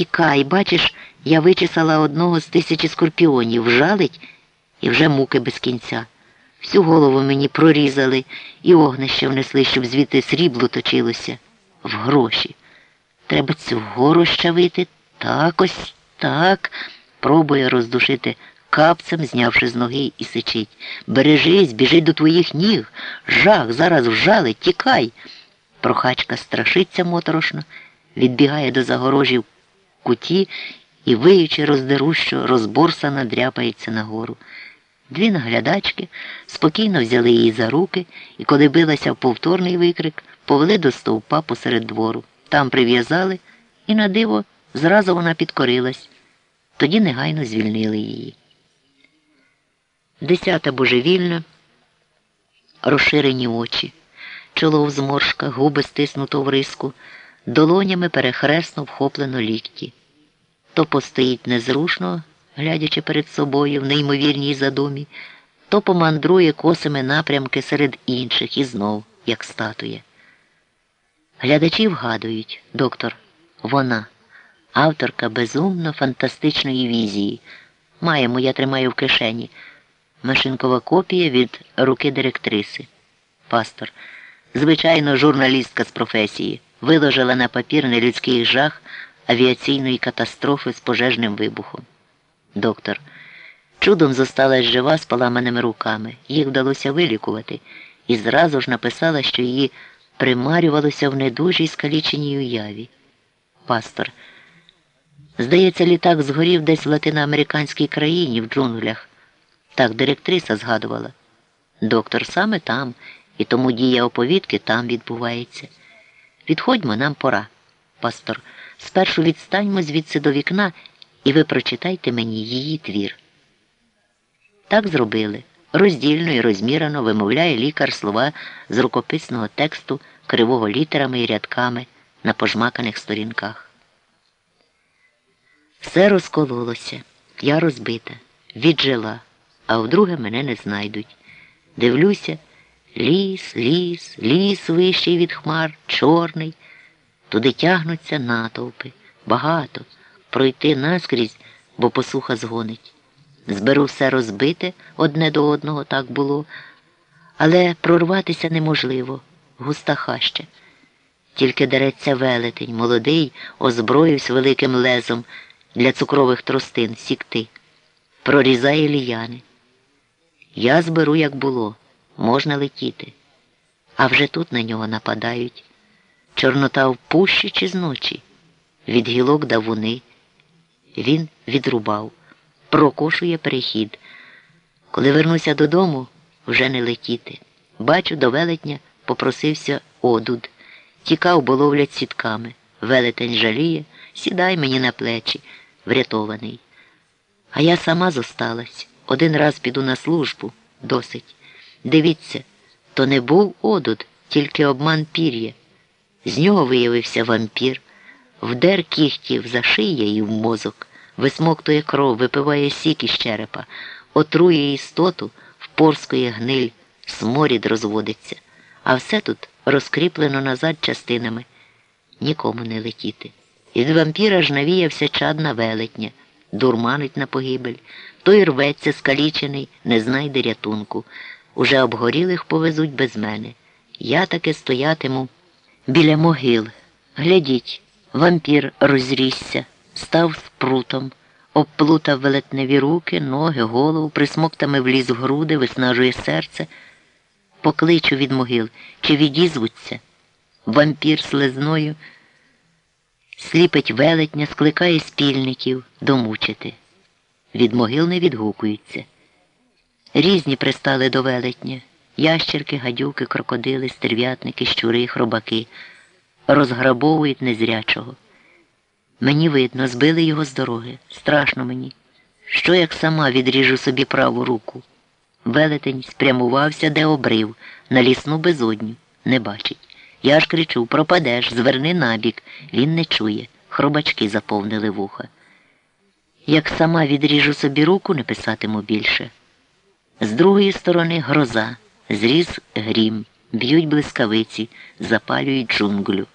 Тікай, бачиш, я вичесала одного з тисячі скорпіонів, жалить і вже муки без кінця. Всю голову мені прорізали і огнище внесли, щоб звідти срібло точилося. В гроші. Треба цю гору щавити. Так ось так. Пробує роздушити капцем, знявши з ноги і сичить. Бережись, біжить до твоїх ніг. Жах, зараз вжали, тікай. Прохачка страшиться моторошно, відбігає до загорожі в куті і, виючи роздерущу, розборсано дряпається нагору. Дві наглядачки спокійно взяли її за руки і, коли билася в повторний викрик, повели до стовпа посеред двору. Там прив'язали і, на диво, зразу вона підкорилась. Тоді негайно звільнили її. Десята божевільна, розширені очі, чоло в зморшках, губи стиснуто в риску, долонями перехресно вхоплено лікті. То постоїть незрушно, глядячи перед собою в неймовірній задумі, то помандрує косими напрямки серед інших і знов, як статуя. Глядачі вгадують, доктор, вона, авторка безумно фантастичної візії. Маємо, я тримаю в кишені. Машинкова копія від руки директриси. Пастор. Звичайно, журналістка з професії. Виложила на папір нелюдський жах авіаційної катастрофи з пожежним вибухом. Доктор. Чудом зосталась жива з поламаними руками. Їх вдалося вилікувати і зразу ж написала, що її примарювалося в недужій скаліченій уяві. Пастор. Здається, літак згорів десь в латиноамериканській країні в джунглях. Так директриса згадувала. Доктор саме там, і тому дія оповідки там відбувається. Відходьмо, нам пора. Пастор, спершу відстаньмо звідси до вікна, і ви прочитайте мені її твір. Так зробили. Роздільно і розмірено вимовляє лікар слова з рукописного тексту кривого літерами і рядками на пожмаканих сторінках. Все розкололося, я розбита, віджила, а вдруге мене не знайдуть. Дивлюся, ліс, ліс, ліс вищий від хмар, чорний. Туди тягнуться натовпи, багато, пройти наскрізь, бо посуха згонить. Зберу все розбите одне до одного так було, але прорватися неможливо, густа хаща. Тільки дереться велетень, молодий, озброївся великим лезом для цукрових тростин сікти, прорізає ліяни. Я зберу, як було, можна летіти, а вже тут на нього нападають. Чорнота в пущі чи зночі, від гілок давуни. Він відрубав прокошує перехід. Коли вернуся додому, вже не летіти. Бачу, до велетня попросився одуд. Тікав, бо ловлять сітками. Велетень жаліє, сідай мені на плечі, врятований. А я сама зосталась. Один раз піду на службу, досить. Дивіться, то не був одуд, тільки обман пір'я. З нього виявився вампір, вдер кіхтів за шиє і в мозок висмоктує кров, випиває сік із черепа, отрує істоту, впорскує гниль, сморід розводиться, а все тут розкріплено назад частинами. Нікому не летіти. Від вампіра ж навіявся чадна велетня, дурманить на погибель, той рветься скалічений, не знайде рятунку. Уже обгорілих повезуть без мене. Я таки стоятиму біля могил. Глядіть, вампір розрісся став спрутом, обплутав велетневі руки, ноги, голову, присмоктами вліз в груди, виснажує серце, покличу від могил, чи відізвуться. Вампір слезною сліпить велетня, скликає спільників домучити. Від могил не відгукуються. Різні пристали до велетня ящерки, гадюки, крокодили, стерв'ятники, щури, хробаки, розграбовують незрячого. Мені видно, збили його з дороги. Страшно мені. Що як сама відріжу собі праву руку? Велетень спрямувався, де обрив, на лісну безодню. Не бачить. Я ж кричу пропадеш, зверни набік. Він не чує. Хробачки заповнили вуха. Як сама відріжу собі руку, не писатиму більше. З другої сторони гроза, зріз грім, б'ють блискавиці, запалюють джунглю.